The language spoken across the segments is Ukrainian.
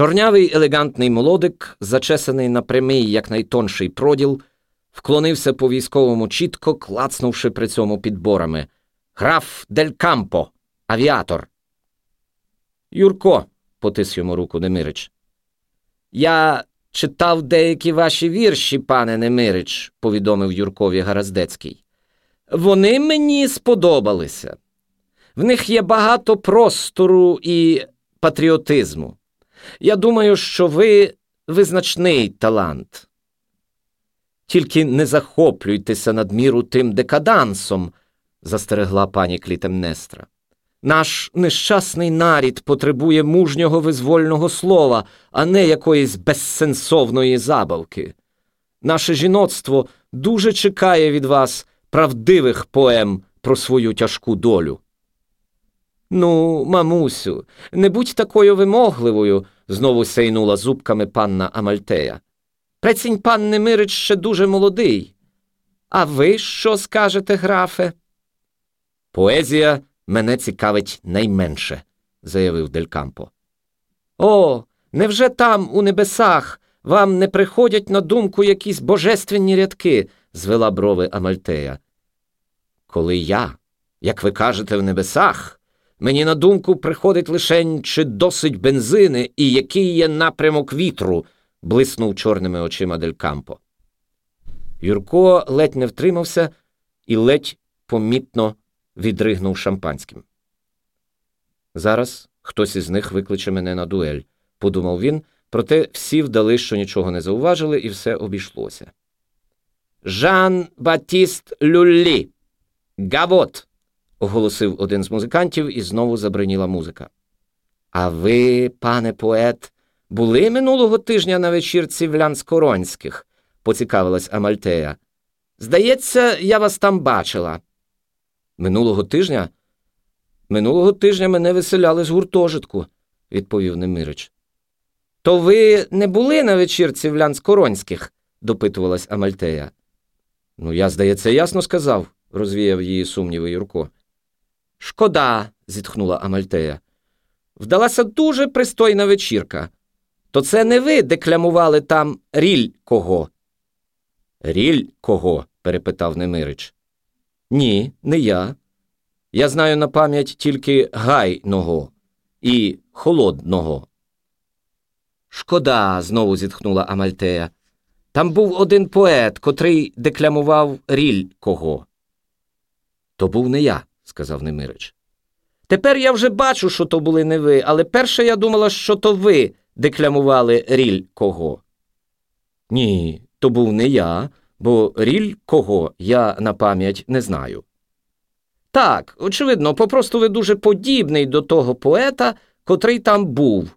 Чорнявий елегантний молодик, зачесаний на прямий, як найтонший проділ, вклонився по військовому чітко, клацнувши при цьому підборами. Граф Дель Кампо, авіатор. Юрко, потис йому руку Немирич. Я читав деякі ваші вірші, пане Немирич, повідомив Юркові Гараздецький. Вони мені сподобалися. В них є багато простору і патріотизму. Я думаю, що ви визначний талант. Тільки не захоплюйтеся надміру тим декадансом, застерегла пані Клітемнестра. Наш нещасний нарід потребує мужнього визвольного слова, а не якоїсь безсенсовної забавки. Наше жіноцтво дуже чекає від вас правдивих поем про свою тяжку долю. Ну, мамусю, не будь такою вимогливою, знову сейнула зубками панна Амальтея. Прецінь пан Немирич ще дуже молодий. А ви що скажете, графе? Поезія мене цікавить найменше, заявив Делькампо. О, невже там, у небесах, вам не приходять на думку якісь божественні рядки? звела брови Амальтея. Коли я, як ви кажете, в небесах, мені на думку приходить лише чи досить бензини і який є напрямок вітру, блиснув чорними очима Делькампо. Юрко ледь не втримався і ледь помітно відригнув шампанським. Зараз хтось із них викличе мене на дуель, подумав він, проте всі вдали, що нічого не зауважили, і все обійшлося. Жан Батіст Люллі. Гавот. Оголосив один з музикантів, і знову забриніла музика. А ви, пане поет, були минулого тижня на вечірці в Лянскоронських, поцікавилась Амальтея. Здається, я вас там бачила. Минулого тижня? Минулого тижня мене виселяли з гуртожитку, відповів Немирич. То ви не були на вечірці в Лянскоронських? допитувалась Амальтея. Ну, я, здається, ясно сказав, розвіяв її сумніви Юрко. Шкода, зітхнула Амальтея. Вдалася дуже пристойна вечірка. То це не ви декламували там ріль кого? Ріль кого? перепитав Немирич. Ні, не я. Я знаю на пам'ять тільки гайного і холодного. Шкода, знову зітхнула Амальтея. Там був один поет, котрий декламував ріль кого. То був не я, сказав Немирич. Тепер я вже бачу, що то були не ви, але перше я думала, що то ви декламували ріль кого. Ні, то був не я, бо ріль кого я на пам'ять не знаю. Так, очевидно, попросту ви дуже подібний до того поета, котрий там був.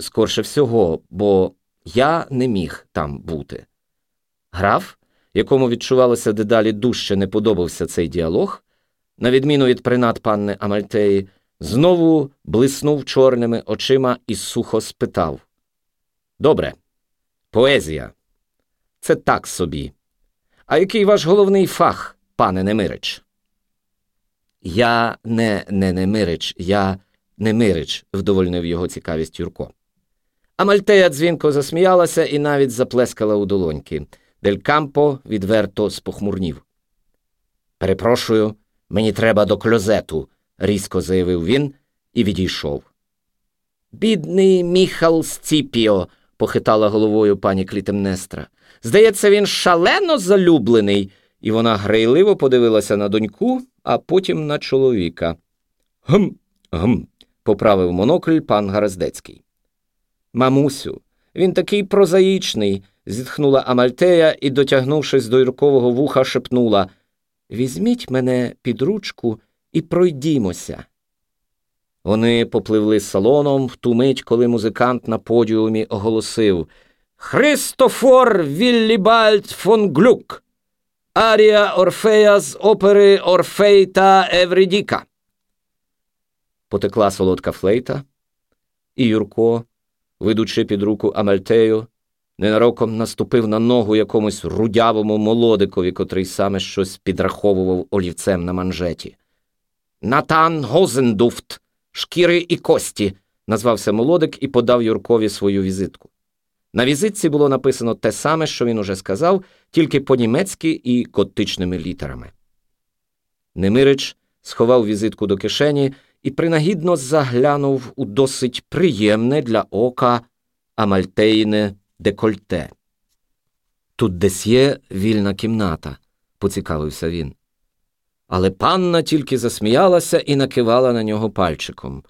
Скорше всього, бо я не міг там бути. Граф, якому відчувалося дедалі дужче не подобався цей діалог, на відміну від принад панни Амальтеї, знову блиснув чорними очима і сухо спитав Добре, поезія. Це так собі. А який ваш головний фах, пане Немирич? Я не не Немирич, я Немирич, вдовольнив його цікавість Юрко. А Мальтея дзвінко засміялася і навіть заплескала у долоньки. Дель Кампо відверто спохмурнів. Перепрошую, мені треба до кльозету, різко заявив він і відійшов. Бідний Міхал Сціпіо, похитала головою пані Клітемнестра. Здається, він шалено залюблений, і вона грайливо подивилася на доньку, а потім на чоловіка. Гм, гм, поправив монокль пан Гараздецький. Мамусю, він такий прозаїчний, зітхнула Амальтея і, дотягнувшись до Юркового вуха, шепнула Візьміть мене під ручку і пройдімося. Вони попливли салоном в ту мить, коли музикант на подіумі оголосив Христофор Віллібальд фон Глюк. Арія Орфея з опери Орфей та Евридіка. Потекла солодка флейта, і Юрко, ведучи під руку Амальтею, ненароком наступив на ногу якомусь рудявому молодикові, котрий саме щось підраховував олівцем на манжеті. Натан Гозендуфт, шкіри і кості, назвався молодик і подав Юркові свою візитку. На візитці було написано те саме, що він уже сказав, тільки по-німецьки і готичними літерами. Немирич сховав візитку до кишені і принагідно заглянув у досить приємне для ока амальтейне декольте. Тут десь є вільна кімната, поцікавився він. Але панна тільки засміялася і накивала на нього пальчиком.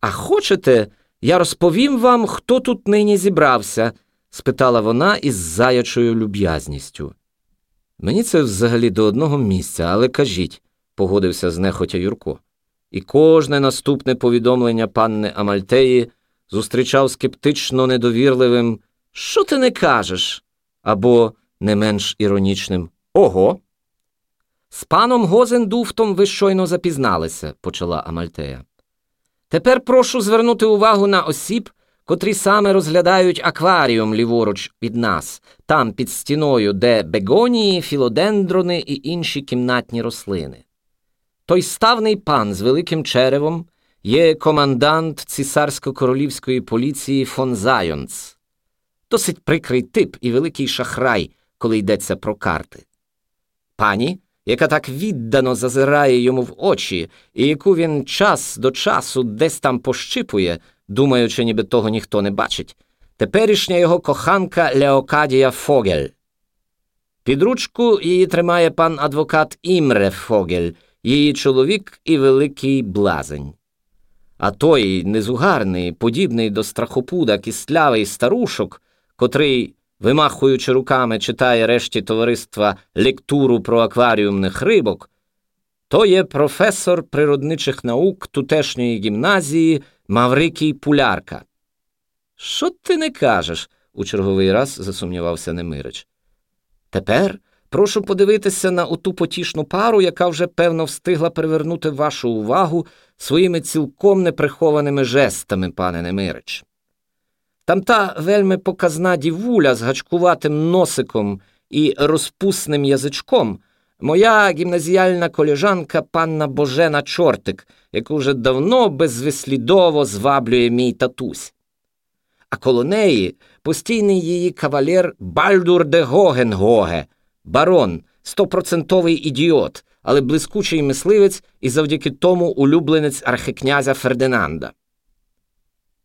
А хочете, я розповім вам, хто тут нині зібрався? спитала вона із заячою люб'язністю. Мені це взагалі до одного місця, але кажіть, погодився знехотя Юрко. І кожне наступне повідомлення панни Амальтеї зустрічав скептично недовірливим Що ти не кажеш? або не менш іронічним Ого. З паном Гозендуфтом ви щойно запізналися, почала Амальтея. Тепер прошу звернути увагу на осіб, котрі саме розглядають акваріум ліворуч від нас, там під стіною, де бегонії, філодендрони і інші кімнатні рослини. Той ставний пан з великим черевом є командант цісарсько-королівської поліції фон Зайонц. Досить прикрий тип і великий шахрай, коли йдеться про карти. Пані, яка так віддано зазирає йому в очі, і яку він час до часу десь там пощипує, думаючи, ніби того ніхто не бачить, теперішня його коханка Леокадія Фогель. Під ручку її тримає пан адвокат Імре Фогель, її чоловік і великий блазень. А той незугарний, подібний до страхопуда кістлявий старушок, котрий, вимахуючи руками, читає решті товариства лектуру про акваріумних рибок, то є професор природничих наук тутешньої гімназії Маврикій Пулярка. Що ти не кажеш? у черговий раз засумнівався Немирич. Тепер прошу подивитися на оту потішну пару, яка вже, певно, встигла привернути вашу увагу своїми цілком неприхованими жестами, пане Немирич. Там та вельми показна дівуля з гачкуватим носиком і розпусним язичком, моя гімназіальна коліжанка панна Божена Чортик, яку вже давно безвислідово зваблює мій татусь. А коло неї постійний її кавалер Бальдур де Гогенгоге, барон, стопроцентовий ідіот, але блискучий мисливець і завдяки тому улюбленець архикнязя Фердинанда.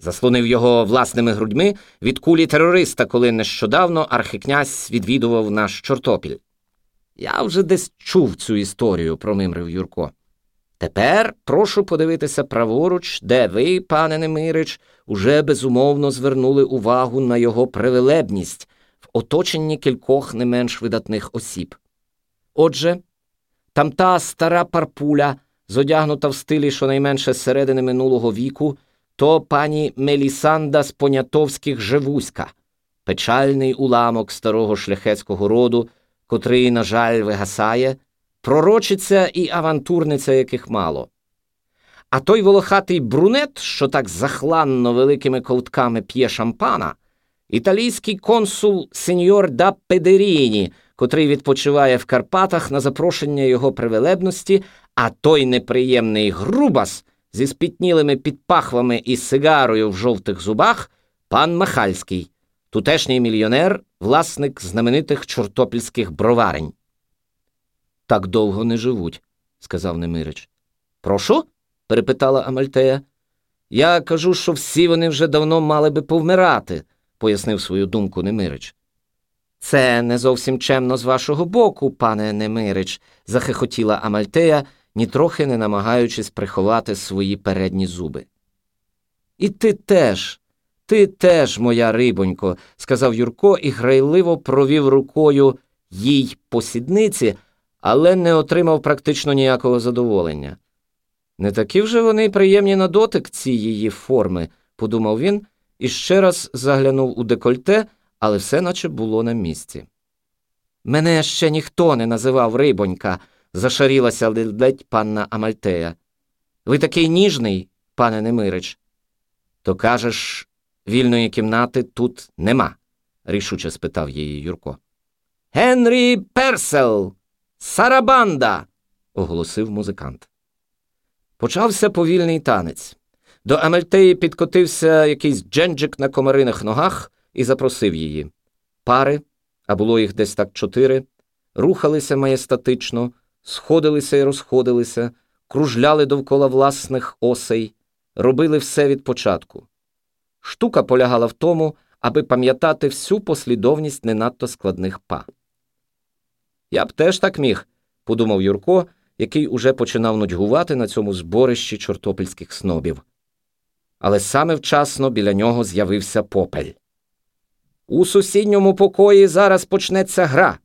Заслонив його власними грудьми від кулі терориста, коли нещодавно архикнязь відвідував наш чортопіль. Я вже десь чув цю історію, промимрив Юрко. Тепер прошу подивитися праворуч, де ви, пане Немирич, уже безумовно звернули увагу на його привилебність в оточенні кількох не менш видатних осіб. Отже, там та стара парпуля, зодягнута в стилі щонайменше середини минулого віку, то пані Мелісанда з Понятовських Живуська, печальний уламок старого шляхетського роду, котрий, на жаль, вигасає, пророчиця і авантурниця, яких мало. А той волохатий брунет, що так захланно великими ковтками п'є шампана, італійський консул сеньор да Педеріні, котрий відпочиває в Карпатах на запрошення його привелебності, а той неприємний грубас зі спітнілими підпахвами і сигарою в жовтих зубах пан Махальський, тутешній мільйонер, власник знаменитих чортопільських броварень. Так довго не живуть, сказав Немирич. Прошу? перепитала Амальтея. Я кажу, що всі вони вже давно мали би повмирати, пояснив свою думку Немирич. Це не зовсім чемно з вашого боку, пане Немирич, захихотіла Амальтея, нітрохи не намагаючись приховати свої передні зуби. І ти теж, ти теж, моя рибонько, сказав Юрко і грайливо провів рукою їй по сідниці, але не отримав практично ніякого задоволення. Не такі вже вони приємні на дотик, ці її форми, подумав він і ще раз заглянув у декольте, але все наче було на місці. Мене ще ніхто не називав рибонька, зашарілася ледь панна Амальтея. Ви такий ніжний, пане Немирич. То кажеш, вільної кімнати тут нема, рішуче спитав її Юрко. Генрі Персел, Сарабанда, оголосив музикант. Почався повільний танець. До Амельтеї підкотився якийсь дженджик на комариних ногах і запросив її. Пари, а було їх десь так чотири, рухалися маєстатично, сходилися і розходилися, кружляли довкола власних осей, робили все від початку. Штука полягала в тому, аби пам'ятати всю послідовність не надто складних па. Я б теж так міг, подумав Юрко, який уже починав нудьгувати на цьому зборищі чортопільських снобів. Але саме вчасно біля нього з'явився попель. У сусідньому покої зараз почнеться гра.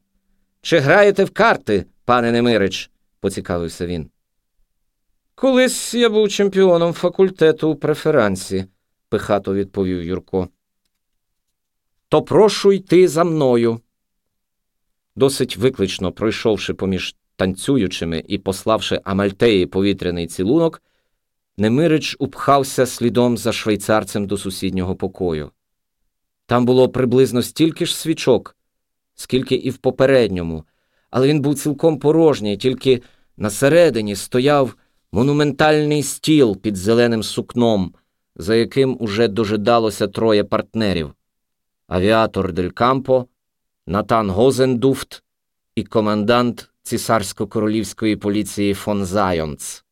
Чи граєте в карти, пане Немирич? поцікавився він. Колись я був чемпіоном факультету у преферансі, пихато відповів Юрко. То прошу йти за мною. Досить виклично пройшовши поміж танцюючими і пославши Амальтеї повітряний цілунок, Немирич упхався слідом за швейцарцем до сусіднього покою. Там було приблизно стільки ж свічок, скільки і в попередньому, але він був цілком порожній, тільки на середині стояв монументальний стіл під зеленим сукном, за яким уже дожидалося троє партнерів авіатор Дель Кампо, Натан Гозендуфт і командант цісарсько-королівської поліції фон Зайонц.